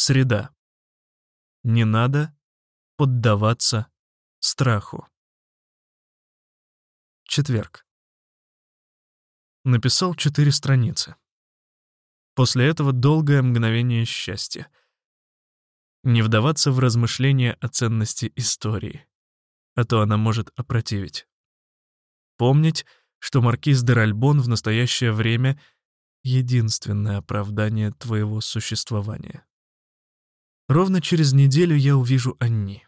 Среда. Не надо поддаваться страху. Четверг. Написал четыре страницы. После этого долгое мгновение счастья. Не вдаваться в размышления о ценности истории, а то она может опротивить. Помнить, что маркиз де Ральбон в настоящее время — единственное оправдание твоего существования. Ровно через неделю я увижу Анни.